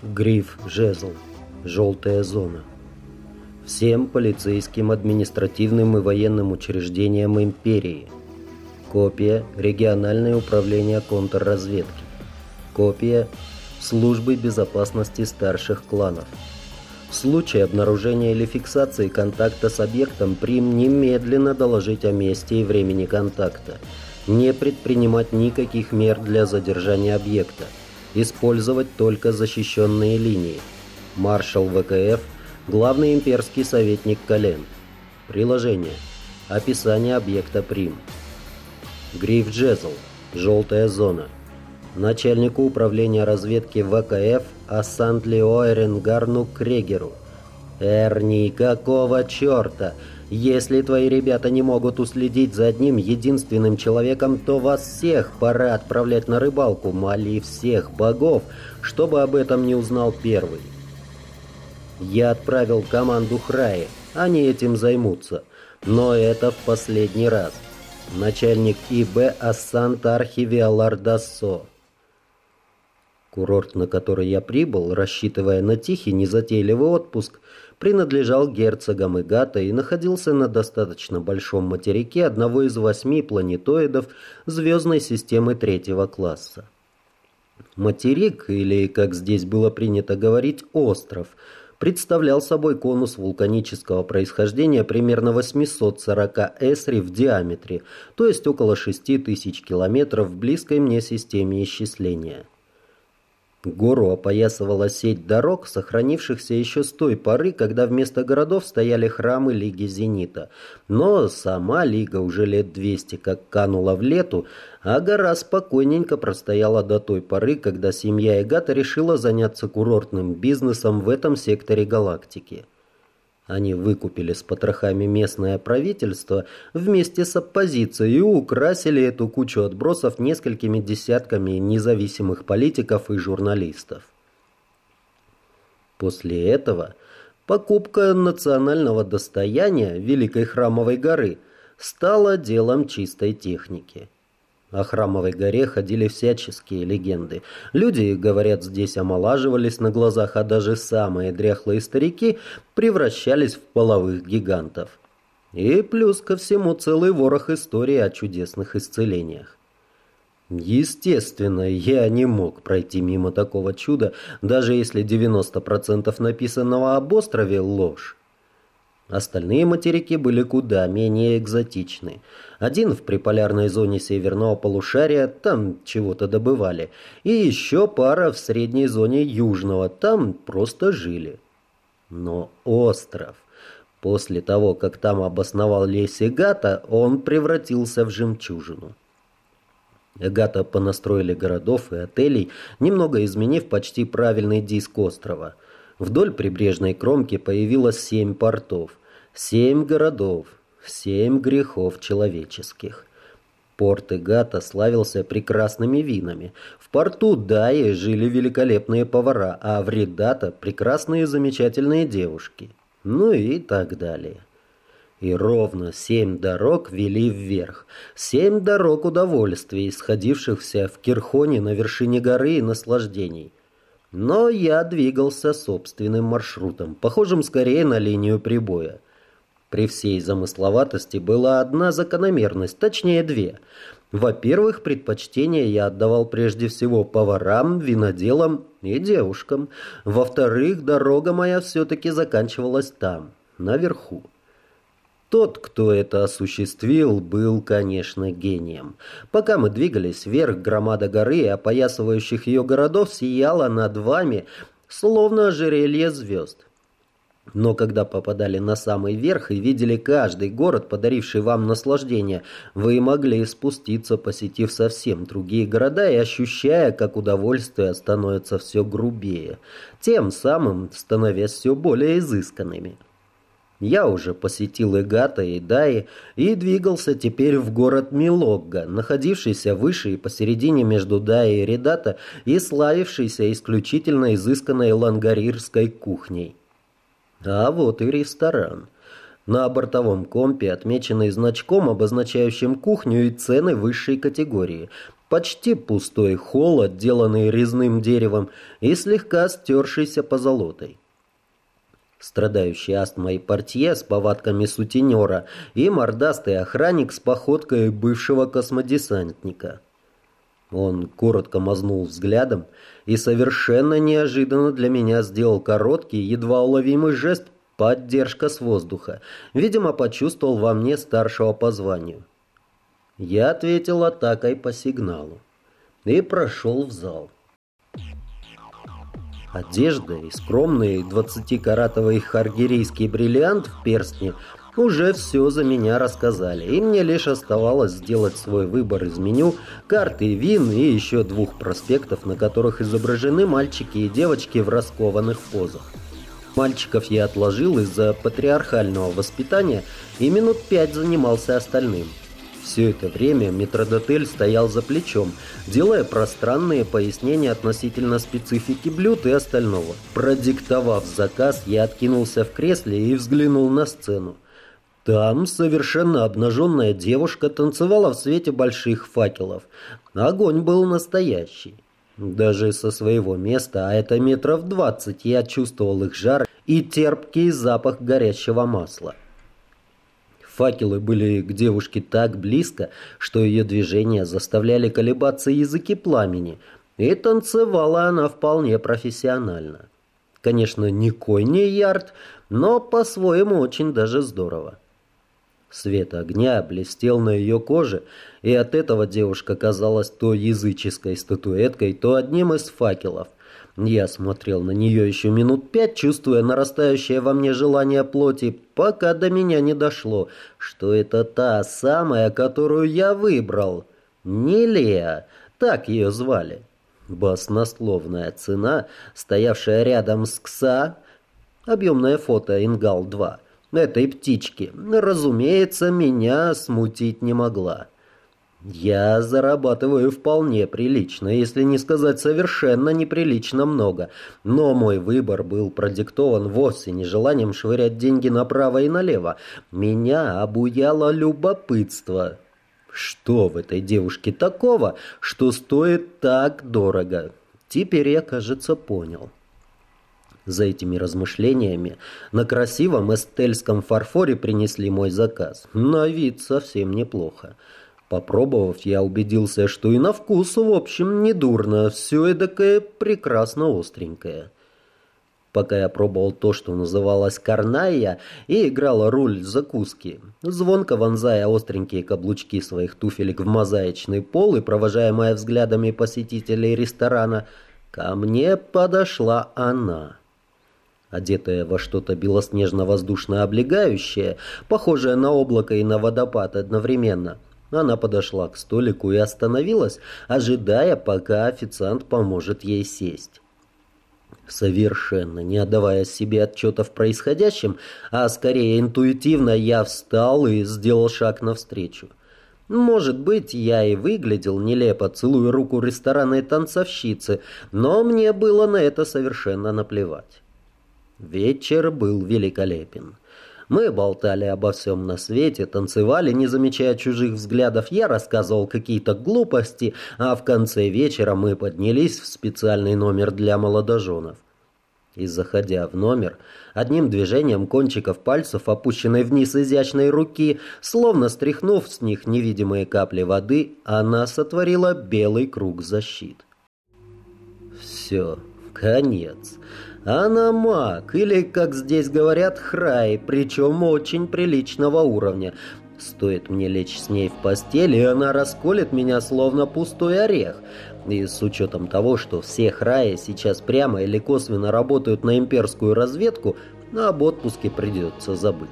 Гриф Жезл. Желтая зона. Всем полицейским, административным и военным учреждениям империи. Копия Региональное управление контрразведки. Копия Службы безопасности старших кланов. В случае обнаружения или фиксации контакта с объектом Прим немедленно доложить о месте и времени контакта. Не предпринимать никаких мер для задержания объекта Использовать только защищенные линии. Маршал ВКФ, главный имперский советник Колен. Приложение. Описание объекта Прим. Гриф Джезл. Желтая зона. Начальнику управления разведки ВКФ Ассантлио Эренгарну Крегеру. «Эрни, какого черта? Если твои ребята не могут уследить за одним единственным человеком, то вас всех пора отправлять на рыбалку, моли всех богов, чтобы об этом не узнал первый. Я отправил команду Храи, они этим займутся, но это в последний раз. Начальник ИБ Ассант Архивиалар Дассо. Курорт, на который я прибыл, рассчитывая на тихий, незатейливый отпуск, принадлежал герцогам Игата и находился на достаточно большом материке одного из восьми планетоидов звездной системы третьего класса. Материк, или, как здесь было принято говорить, остров, представлял собой конус вулканического происхождения примерно 840 эсри в диаметре, то есть около 6000 километров в близкой мне системе исчисления. Гору опоясывала сеть дорог, сохранившихся еще с той поры, когда вместо городов стояли храмы Лиги Зенита. Но сама Лига уже лет двести как канула в лету, а гора спокойненько простояла до той поры, когда семья Эгата решила заняться курортным бизнесом в этом секторе галактики. Они выкупили с потрохами местное правительство вместе с оппозицией и украсили эту кучу отбросов несколькими десятками независимых политиков и журналистов. После этого покупка национального достояния Великой Храмовой горы стала делом чистой техники. О Храмовой горе ходили всяческие легенды. Люди, говорят, здесь омолаживались на глазах, а даже самые дряхлые старики превращались в половых гигантов. И плюс ко всему целый ворох истории о чудесных исцелениях. Естественно, я не мог пройти мимо такого чуда, даже если 90% написанного об острове – ложь. Остальные материки были куда менее экзотичны. Один в приполярной зоне северного полушария, там чего-то добывали, и еще пара в средней зоне южного, там просто жили. Но остров... После того, как там обосновал Леси Гата, он превратился в жемчужину. Гата понастроили городов и отелей, немного изменив почти правильный диск острова – Вдоль прибрежной кромки появилось семь портов, семь городов, семь грехов человеческих. Порт Игата славился прекрасными винами. В порту Дайи жили великолепные повара, а в Редата прекрасные замечательные девушки. Ну и так далее. И ровно семь дорог вели вверх. Семь дорог удовольствий, сходившихся в Кирхоне на вершине горы и наслаждений. Но я двигался собственным маршрутом, похожим скорее на линию прибоя. При всей замысловатости была одна закономерность, точнее две. Во-первых, предпочтение я отдавал прежде всего поварам, виноделам и девушкам. Во-вторых, дорога моя все-таки заканчивалась там, наверху. Тот, кто это осуществил, был, конечно, гением. Пока мы двигались вверх, громада горы опоясывающих ее городов сияла над вами, словно ожерелье звезд. Но когда попадали на самый верх и видели каждый город, подаривший вам наслаждение, вы могли спуститься, посетив совсем другие города и ощущая, как удовольствие становится все грубее, тем самым становясь все более изысканными. Я уже посетил Игата и Даи и двигался теперь в город Милогга, находившийся выше и посередине между Даи и Редата и славившийся исключительно изысканной лангарирской кухней. А вот и ресторан. На бортовом компе, отмеченный значком, обозначающим кухню и цены высшей категории. Почти пустой холл, отделанный резным деревом и слегка стершийся позолотой. Страдающий астмой портье с повадками сутенера и мордастый охранник с походкой бывшего космодесантника. Он коротко мазнул взглядом и совершенно неожиданно для меня сделал короткий, едва уловимый жест «поддержка с воздуха». Видимо, почувствовал во мне старшего по званию. Я ответил атакой по сигналу и прошел в зал. Одежда и скромный 20-каратовый харгерийский бриллиант в перстне уже все за меня рассказали, и мне лишь оставалось сделать свой выбор из меню, карты вин и еще двух проспектов, на которых изображены мальчики и девочки в раскованных позах. Мальчиков я отложил из-за патриархального воспитания и минут пять занимался остальным – все это время метродотель стоял за плечом, делая пространные пояснения относительно специфики блюд и остального. Продиктовав заказ, я откинулся в кресле и взглянул на сцену. Там совершенно обнаженная девушка танцевала в свете больших факелов. Огонь был настоящий. Даже со своего места, а это метров двадцать, я чувствовал их жар и терпкий запах горящего масла. Факелы были к девушке так близко, что ее движения заставляли колебаться языки пламени, и танцевала она вполне профессионально. Конечно, не Койни Ярд, но по-своему очень даже здорово. Свет огня блестел на ее коже, и от этого девушка казалась то языческой статуэткой, то одним из факелов. Я смотрел на нее еще минут пять, чувствуя нарастающее во мне желание плоти, пока до меня не дошло, что это та самая, которую я выбрал. Не Лея, так ее звали. Баснословная цена, стоявшая рядом с КСА, объемное фото Ингал-2, этой птички, разумеется, меня смутить не могла. Я зарабатываю вполне прилично, если не сказать совершенно неприлично много. Но мой выбор был продиктован вовсе не желанием швырять деньги направо и налево. Меня обуяло любопытство. Что в этой девушке такого, что стоит так дорого? Теперь я, кажется, понял. За этими размышлениями на красивом эстельском фарфоре принесли мой заказ. На вид совсем неплохо. Попробовав, я убедился, что и на вкус, в общем, не дурно, все эдакое прекрасно остренькое. Пока я пробовал то, что называлось карная, и играла роль закуски, звонко вонзая остренькие каблучки своих туфелек в мозаичный пол и провожаемая взглядами посетителей ресторана, ко мне подошла она. Одетая во что-то белоснежно-воздушно облегающее, похожее на облако и на водопад одновременно – она подошла к столику и остановилась, ожидая, пока официант поможет ей сесть. Совершенно не отдавая себе отчета в происходящем, а скорее интуитивно, я встал и сделал шаг навстречу. Может быть, я и выглядел нелепо, целуя руку ресторанной танцовщицы, но мне было на это совершенно наплевать. Вечер был великолепен. Мы болтали обо всем на свете, танцевали, не замечая чужих взглядов. Я рассказывал какие-то глупости, а в конце вечера мы поднялись в специальный номер для молодоженов. И заходя в номер, одним движением кончиков пальцев, опущенной вниз изящной руки, словно стряхнув с них невидимые капли воды, она сотворила белый круг защит. Все, конец. Она маг, или, как здесь говорят, храй, причем очень приличного уровня. Стоит мне лечь с ней в постель, и она расколет меня, словно пустой орех. И с учетом того, что все храи сейчас прямо или косвенно работают на имперскую разведку, об отпуске придется забыть.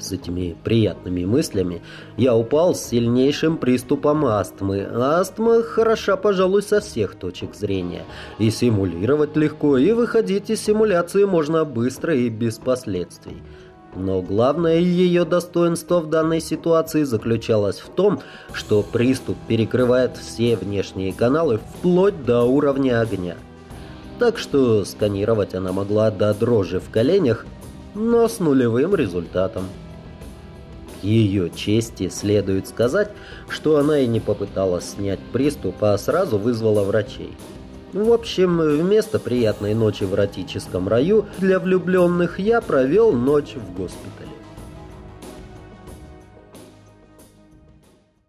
С этими приятными мыслями я упал с сильнейшим приступом астмы. Астма хороша, пожалуй, со всех точек зрения. И симулировать легко, и выходить из симуляции можно быстро и без последствий. Но главное ее достоинство в данной ситуации заключалось в том, что приступ перекрывает все внешние каналы вплоть до уровня огня. Так что сканировать она могла до дрожи в коленях, но с нулевым результатом. Ее чести следует сказать, что она и не попыталась снять приступ, а сразу вызвала врачей. В общем, вместо приятной ночи в эротическом раю для влюбленных я провел ночь в госпитале.